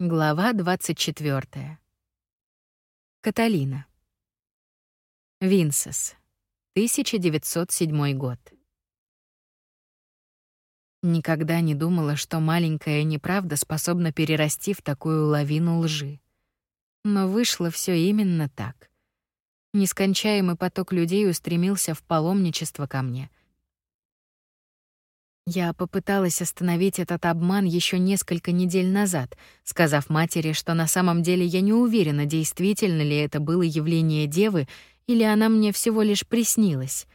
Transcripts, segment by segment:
Глава 24. Каталина. Винсес. 1907 год. Никогда не думала, что маленькая неправда способна перерасти в такую лавину лжи. Но вышло все именно так. Нескончаемый поток людей устремился в паломничество ко мне — я попыталась остановить этот обман еще несколько недель назад, сказав матери, что на самом деле я не уверена, действительно ли это было явление девы или она мне всего лишь приснилась.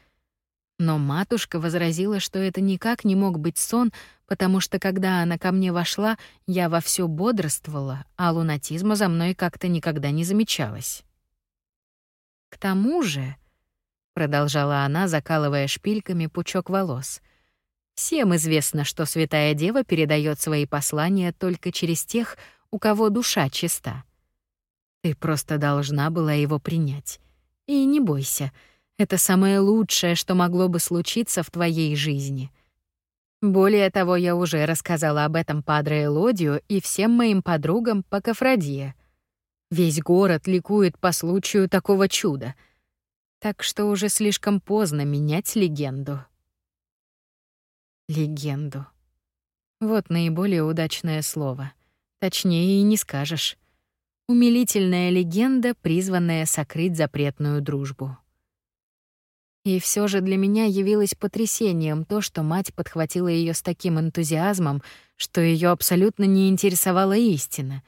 Но матушка возразила, что это никак не мог быть сон, потому что когда она ко мне вошла, я во все бодрствовала, а лунатизма за мной как-то никогда не замечалось. К тому же, продолжала она, закалывая шпильками пучок волос — Всем известно, что Святая Дева передает свои послания только через тех, у кого душа чиста. Ты просто должна была его принять. И не бойся, это самое лучшее, что могло бы случиться в твоей жизни. Более того, я уже рассказала об этом Падре Элодию и всем моим подругам по Кафрадье. Весь город ликует по случаю такого чуда. Так что уже слишком поздно менять легенду. Легенду. Вот наиболее удачное слово. Точнее и не скажешь. Умилительная легенда, призванная сокрыть запретную дружбу. И все же для меня явилось потрясением то, что мать подхватила ее с таким энтузиазмом, что ее абсолютно не интересовала истина.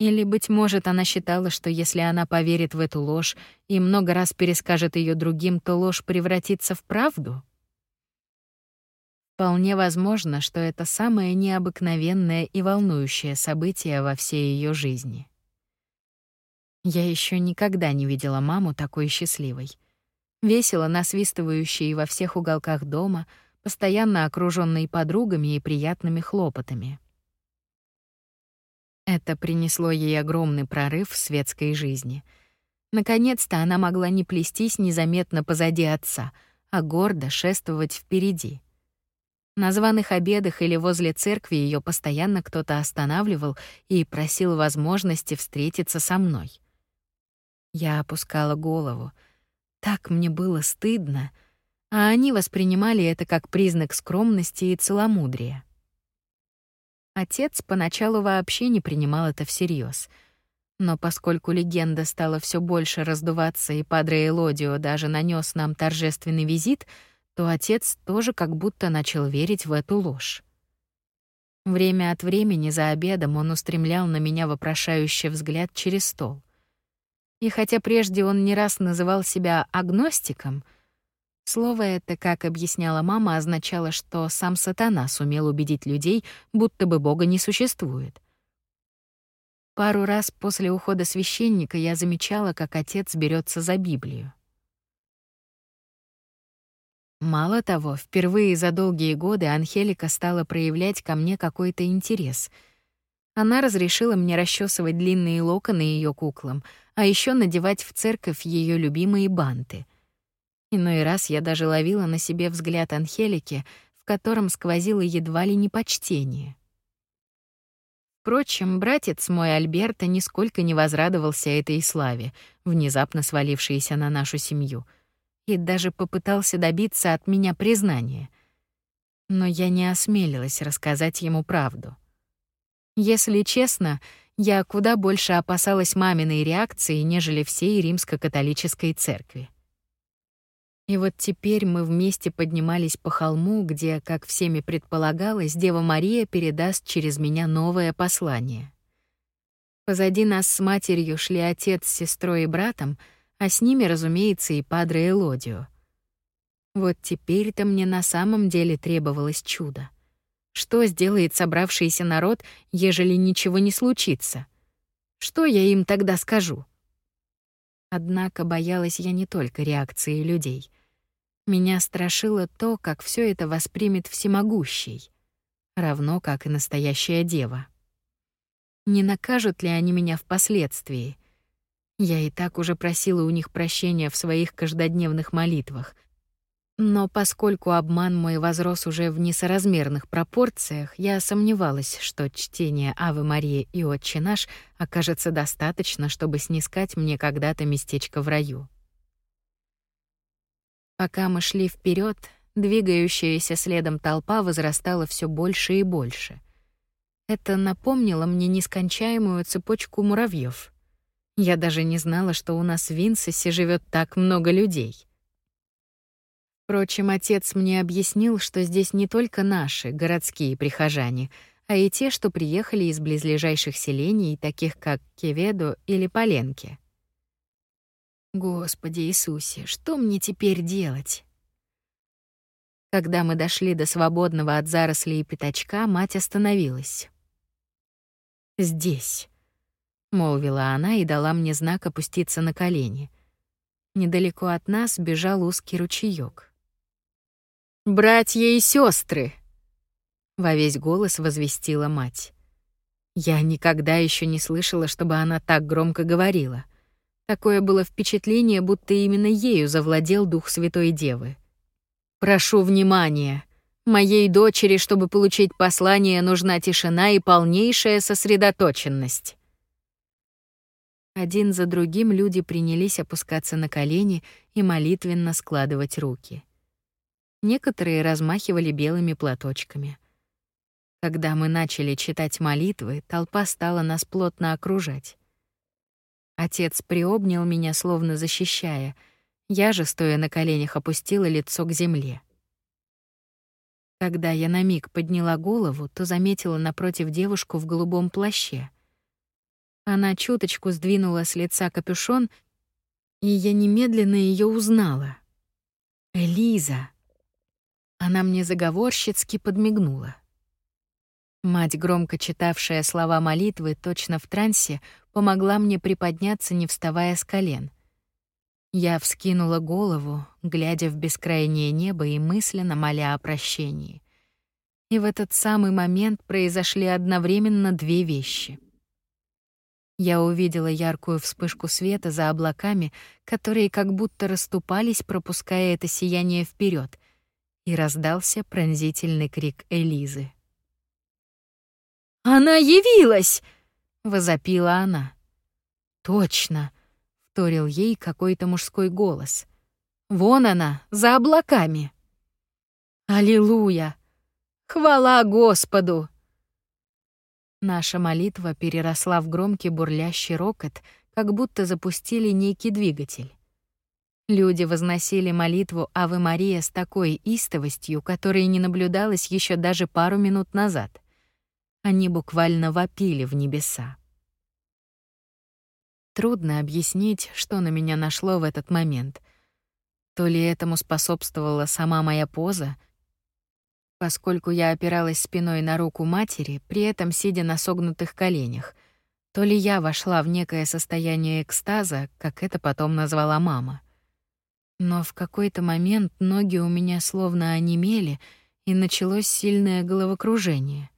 Или, быть может, она считала, что если она поверит в эту ложь и много раз перескажет ее другим, то ложь превратится в правду? Вполне возможно, что это самое необыкновенное и волнующее событие во всей ее жизни. Я еще никогда не видела маму такой счастливой. Весело насвистывающей во всех уголках дома, постоянно окружённой подругами и приятными хлопотами. Это принесло ей огромный прорыв в светской жизни. Наконец-то она могла не плестись незаметно позади отца, а гордо шествовать впереди. На званых обедах или возле церкви ее постоянно кто-то останавливал и просил возможности встретиться со мной. Я опускала голову. Так мне было стыдно, а они воспринимали это как признак скромности и целомудрия. Отец поначалу вообще не принимал это всерьез, но поскольку легенда стала все больше раздуваться и Падре Элодио даже нанес нам торжественный визит — то отец тоже как будто начал верить в эту ложь. Время от времени за обедом он устремлял на меня вопрошающий взгляд через стол. И хотя прежде он не раз называл себя агностиком, слово это, как объясняла мама, означало, что сам сатана сумел убедить людей, будто бы Бога не существует. Пару раз после ухода священника я замечала, как отец берется за Библию. Мало того, впервые за долгие годы Анхелика стала проявлять ко мне какой-то интерес. Она разрешила мне расчесывать длинные локоны ее куклам, а еще надевать в церковь ее любимые банты. Иной раз я даже ловила на себе взгляд Анхелики, в котором сквозило едва ли не почтение. Впрочем, братец мой Альберто нисколько не возрадовался этой славе, внезапно свалившейся на нашу семью — и даже попытался добиться от меня признания. Но я не осмелилась рассказать ему правду. Если честно, я куда больше опасалась маминой реакции, нежели всей римско-католической церкви. И вот теперь мы вместе поднимались по холму, где, как всеми предполагалось, Дева Мария передаст через меня новое послание. Позади нас с матерью шли отец с сестрой и братом — а с ними, разумеется, и Падре Элодио. Вот теперь-то мне на самом деле требовалось чудо. Что сделает собравшийся народ, ежели ничего не случится? Что я им тогда скажу? Однако боялась я не только реакции людей. Меня страшило то, как все это воспримет всемогущий, равно как и настоящая дева. Не накажут ли они меня впоследствии? Я и так уже просила у них прощения в своих каждодневных молитвах. Но поскольку обман мой возрос уже в несоразмерных пропорциях, я сомневалась, что чтение Авы Марии и Отче наш окажется достаточно, чтобы снискать мне когда-то местечко в раю. Пока мы шли вперед, двигающаяся следом толпа возрастала все больше и больше. Это напомнило мне нескончаемую цепочку муравьев. Я даже не знала, что у нас в Винсесе живет так много людей. Впрочем, отец мне объяснил, что здесь не только наши, городские прихожане, а и те, что приехали из близлежащих селений, таких как Кеведо или Поленки. Господи Иисусе, что мне теперь делать? Когда мы дошли до свободного от зарослей пятачка, мать остановилась. «Здесь», — молвила она и дала мне знак опуститься на колени. Недалеко от нас бежал узкий ручеёк. Братья и сестры, во весь голос возвестила мать. Я никогда еще не слышала, чтобы она так громко говорила. Такое было впечатление, будто именно ею завладел дух Святой Девы. Прошу внимания. Моей дочери, чтобы получить послание, нужна тишина и полнейшая сосредоточенность. Один за другим люди принялись опускаться на колени и молитвенно складывать руки. Некоторые размахивали белыми платочками. Когда мы начали читать молитвы, толпа стала нас плотно окружать. Отец приобнял меня, словно защищая. Я же, стоя на коленях, опустила лицо к земле. Когда я на миг подняла голову, то заметила напротив девушку в голубом плаще. Она чуточку сдвинула с лица капюшон, и я немедленно ее узнала. Элиза. Она мне заговорщицки подмигнула. Мать, громко читавшая слова молитвы точно в трансе, помогла мне приподняться, не вставая с колен. Я вскинула голову, глядя в бескрайнее небо и мысленно моля о прощении. И в этот самый момент произошли одновременно две вещи. Я увидела яркую вспышку света за облаками, которые как будто расступались, пропуская это сияние вперед, и раздался пронзительный крик Элизы. «Она явилась!» — возопила она. «Точно!» — вторил ей какой-то мужской голос. «Вон она, за облаками!» «Аллилуйя! Хвала Господу!» Наша молитва переросла в громкий бурлящий рокот, как будто запустили некий двигатель. Люди возносили молитву Аве Мария с такой истовостью, которой не наблюдалось еще даже пару минут назад. Они буквально вопили в небеса. Трудно объяснить, что на меня нашло в этот момент. То ли этому способствовала сама моя поза, поскольку я опиралась спиной на руку матери, при этом сидя на согнутых коленях, то ли я вошла в некое состояние экстаза, как это потом назвала мама. Но в какой-то момент ноги у меня словно онемели, и началось сильное головокружение.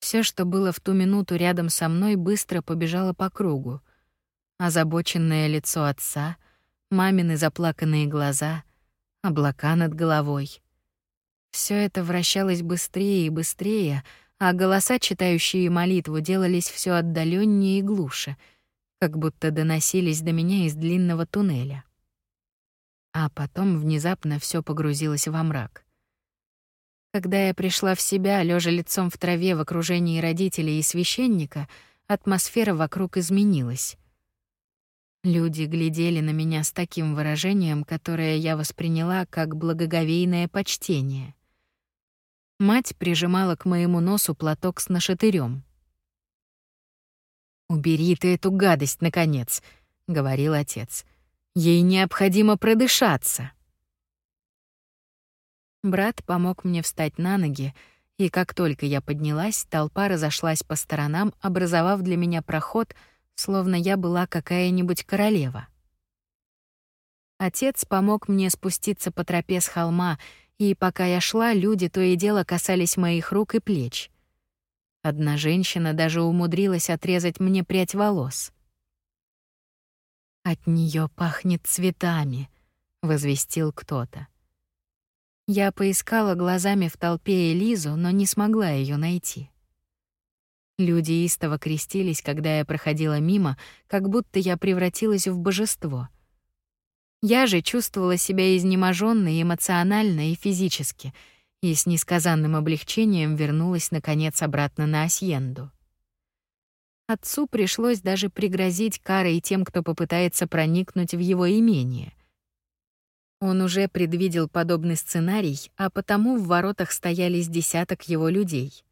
Все, что было в ту минуту рядом со мной, быстро побежало по кругу. Озабоченное лицо отца, мамины заплаканные глаза, облака над головой. Все это вращалось быстрее и быстрее, а голоса, читающие молитву, делались все отдаленнее и глуше, как будто доносились до меня из длинного туннеля. А потом внезапно все погрузилось во мрак. Когда я пришла в себя, лежа лицом в траве в окружении родителей и священника, атмосфера вокруг изменилась. Люди глядели на меня с таким выражением, которое я восприняла как благоговейное почтение. Мать прижимала к моему носу платок с нашатырем. «Убери ты эту гадость, наконец», — говорил отец. «Ей необходимо продышаться». Брат помог мне встать на ноги, и как только я поднялась, толпа разошлась по сторонам, образовав для меня проход, словно я была какая-нибудь королева. Отец помог мне спуститься по тропе с холма, и пока я шла, люди то и дело касались моих рук и плеч. Одна женщина даже умудрилась отрезать мне прядь волос. «От нее пахнет цветами», — возвестил кто-то. Я поискала глазами в толпе Элизу, но не смогла ее найти. Люди истово крестились, когда я проходила мимо, как будто я превратилась в божество. Я же чувствовала себя изнеможённой эмоционально и физически, и с несказанным облегчением вернулась наконец обратно на Асьенду. Отцу пришлось даже пригрозить карой тем, кто попытается проникнуть в его имение. Он уже предвидел подобный сценарий, а потому в воротах стояли с десяток его людей.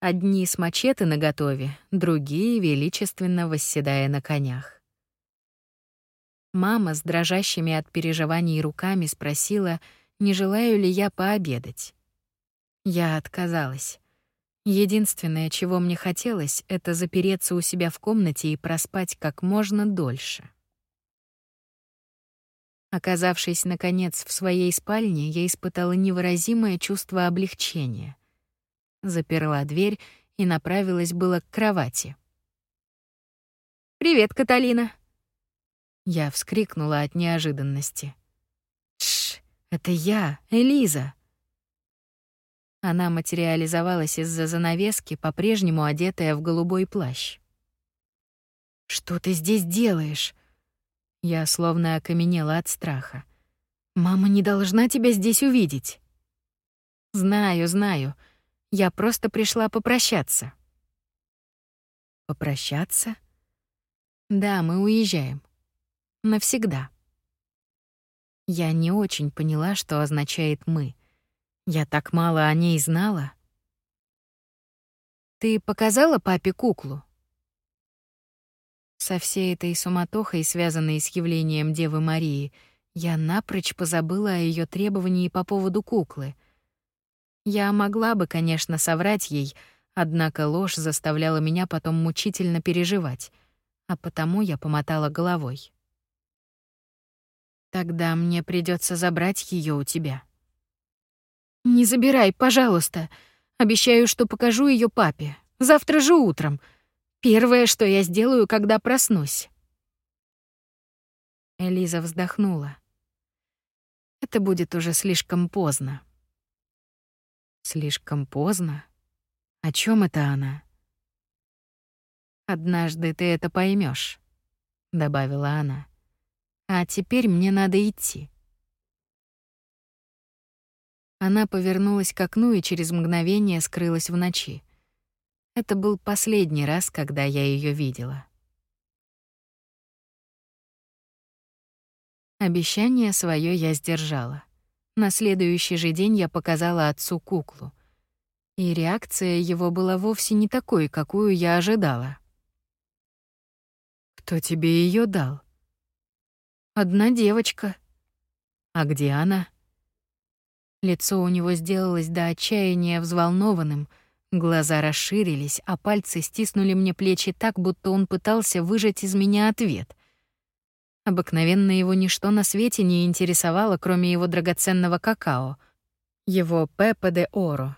Одни с мачете наготове, другие величественно восседая на конях. Мама с дрожащими от переживаний руками спросила, не желаю ли я пообедать. Я отказалась. Единственное, чего мне хотелось, это запереться у себя в комнате и проспать как можно дольше. Оказавшись, наконец, в своей спальне, я испытала невыразимое чувство облегчения заперла дверь и направилась было к кровати. «Привет, Каталина!» Я вскрикнула от неожиданности. «Тш, это я, Элиза!» Она материализовалась из-за занавески, по-прежнему одетая в голубой плащ. «Что ты здесь делаешь?» Я словно окаменела от страха. «Мама не должна тебя здесь увидеть». «Знаю, знаю», я просто пришла попрощаться. Попрощаться? Да, мы уезжаем. Навсегда. Я не очень поняла, что означает «мы». Я так мало о ней знала. Ты показала папе куклу? Со всей этой суматохой, связанной с явлением Девы Марии, я напрочь позабыла о ее требовании по поводу куклы — я могла бы, конечно, соврать ей, однако ложь заставляла меня потом мучительно переживать, а потому я помотала головой. Тогда мне придется забрать ее у тебя. Не забирай, пожалуйста. Обещаю, что покажу ее папе. Завтра же утром. Первое, что я сделаю, когда проснусь. Элиза вздохнула. Это будет уже слишком поздно. Слишком поздно. О чем это она? Однажды ты это поймешь, добавила она. А теперь мне надо идти. Она повернулась к окну и через мгновение скрылась в ночи. Это был последний раз, когда я ее видела. Обещание свое я сдержала. На следующий же день я показала отцу куклу. И реакция его была вовсе не такой, какую я ожидала. «Кто тебе ее дал?» «Одна девочка». «А где она?» Лицо у него сделалось до отчаяния взволнованным, глаза расширились, а пальцы стиснули мне плечи так, будто он пытался выжать из меня ответ. Обыкновенно его ничто на свете не интересовало, кроме его драгоценного какао, его Пепе де Оро.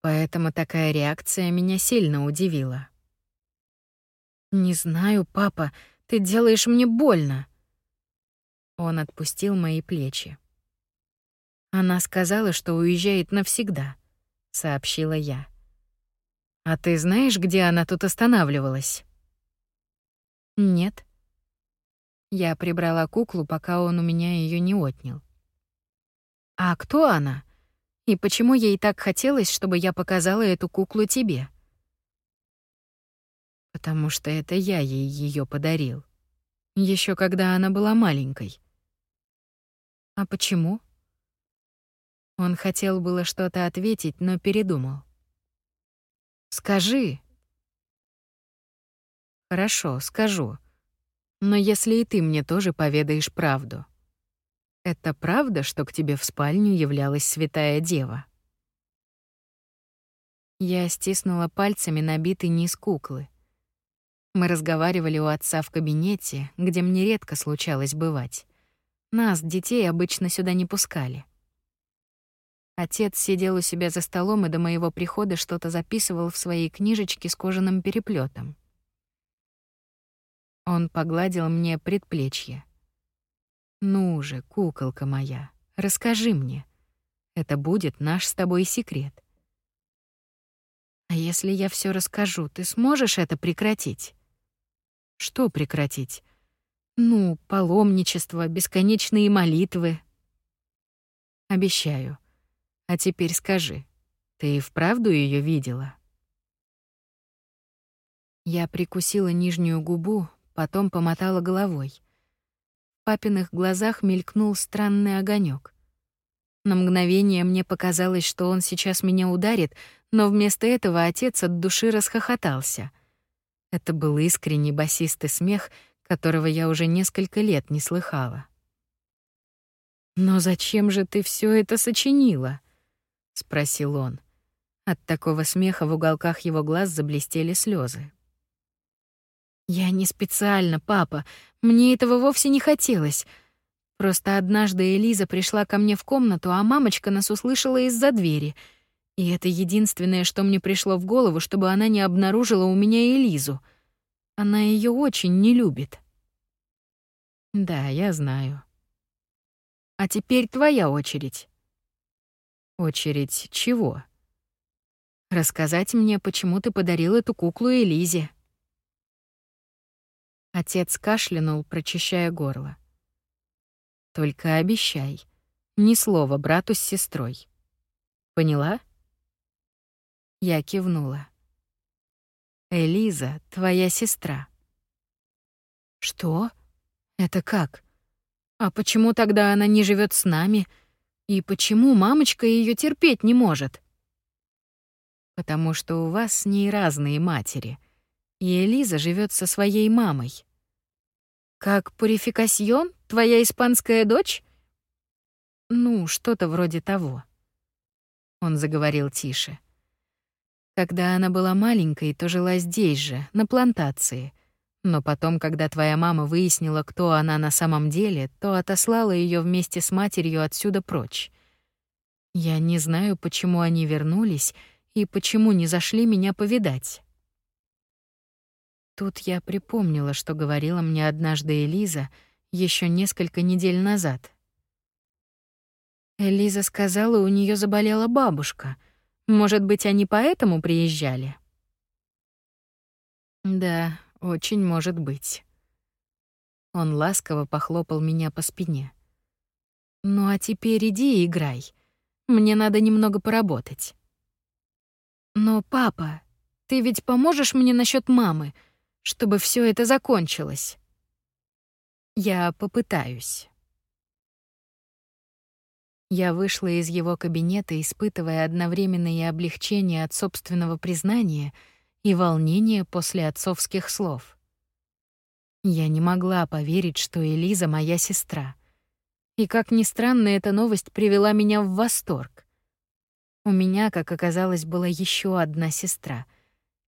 Поэтому такая реакция меня сильно удивила. «Не знаю, папа, ты делаешь мне больно». Он отпустил мои плечи. «Она сказала, что уезжает навсегда», — сообщила я. «А ты знаешь, где она тут останавливалась?» «Нет», я прибрала куклу, пока он у меня ее не отнял. «А кто она? И почему ей так хотелось, чтобы я показала эту куклу тебе?» «Потому что это я ей ее подарил. еще когда она была маленькой». «А почему?» Он хотел было что-то ответить, но передумал. «Скажи». «Хорошо, скажу». Но если и ты мне тоже поведаешь правду. Это правда, что к тебе в спальню являлась святая дева? Я стиснула пальцами набитый низ куклы. Мы разговаривали у отца в кабинете, где мне редко случалось бывать. Нас, детей, обычно сюда не пускали. Отец сидел у себя за столом и до моего прихода что-то записывал в своей книжечке с кожаным переплетом. Он погладил мне предплечье. «Ну же, куколка моя, расскажи мне. Это будет наш с тобой секрет. А если я все расскажу, ты сможешь это прекратить? Что прекратить? Ну, паломничество, бесконечные молитвы. Обещаю. А теперь скажи, ты и вправду ее видела? Я прикусила нижнюю губу, потом помотала головой. В папиных глазах мелькнул странный огонек. На мгновение мне показалось, что он сейчас меня ударит, но вместо этого отец от души расхохотался. Это был искренний басистый смех, которого я уже несколько лет не слыхала. «Но зачем же ты все это сочинила?» — спросил он. От такого смеха в уголках его глаз заблестели слезы. «Я не специально, папа. Мне этого вовсе не хотелось. Просто однажды Элиза пришла ко мне в комнату, а мамочка нас услышала из-за двери. И это единственное, что мне пришло в голову, чтобы она не обнаружила у меня Элизу. Она ее очень не любит». «Да, я знаю», а теперь твоя очередь. Очередь чего? Рассказать мне, почему ты подарил эту куклу Элизе. Отец кашлянул, прочищая горло. Только обещай, ни слова брату с сестрой. Поняла? Я кивнула. Элиза, твоя сестра. Что? Это как? А почему тогда она не живет с нами? И почему мамочка ее терпеть не может? Потому что у вас с ней разные матери. И Элиза живет со своей мамой. Как Пурификасьон, твоя испанская дочь? Ну, что-то вроде того. Он заговорил тише. Когда она была маленькой, то жила здесь же, на плантации — но потом, когда твоя мама выяснила, кто она на самом деле, то отослала ее вместе с матерью отсюда прочь. Я не знаю, почему они вернулись и почему не зашли меня повидать. Тут я припомнила, что говорила мне однажды Элиза еще несколько недель назад. Элиза сказала, у нее заболела бабушка. Может быть, они поэтому приезжали? Да, очень может быть. Он ласково похлопал меня по спине. Ну а теперь иди и играй. Мне надо немного поработать. Но, папа, ты ведь поможешь мне насчет мамы, чтобы все это закончилось? Я попытаюсь. Я вышла из его кабинета, испытывая одновременно и облегчение от собственного признания — и волнение после отцовских слов. Я не могла поверить, что Элиза моя сестра. И как ни странно, эта новость привела меня в восторг. У меня, как оказалось, была еще одна сестра,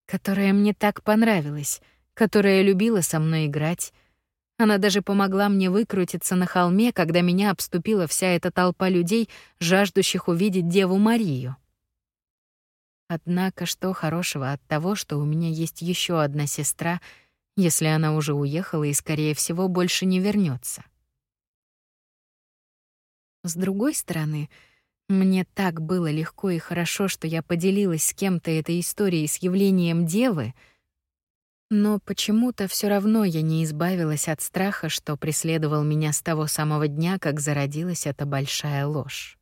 которая мне так понравилась, которая любила со мной играть. Она даже помогла мне выкрутиться на холме, когда меня обступила вся эта толпа людей, жаждущих увидеть Деву Марию. Однако что хорошего от того, что у меня есть еще одна сестра, если она уже уехала и, скорее всего, больше не вернется? С другой стороны, мне так было легко и хорошо, что я поделилась с кем-то этой историей с явлением девы, но почему-то все равно я не избавилась от страха, что преследовал меня с того самого дня, как зародилась эта большая ложь.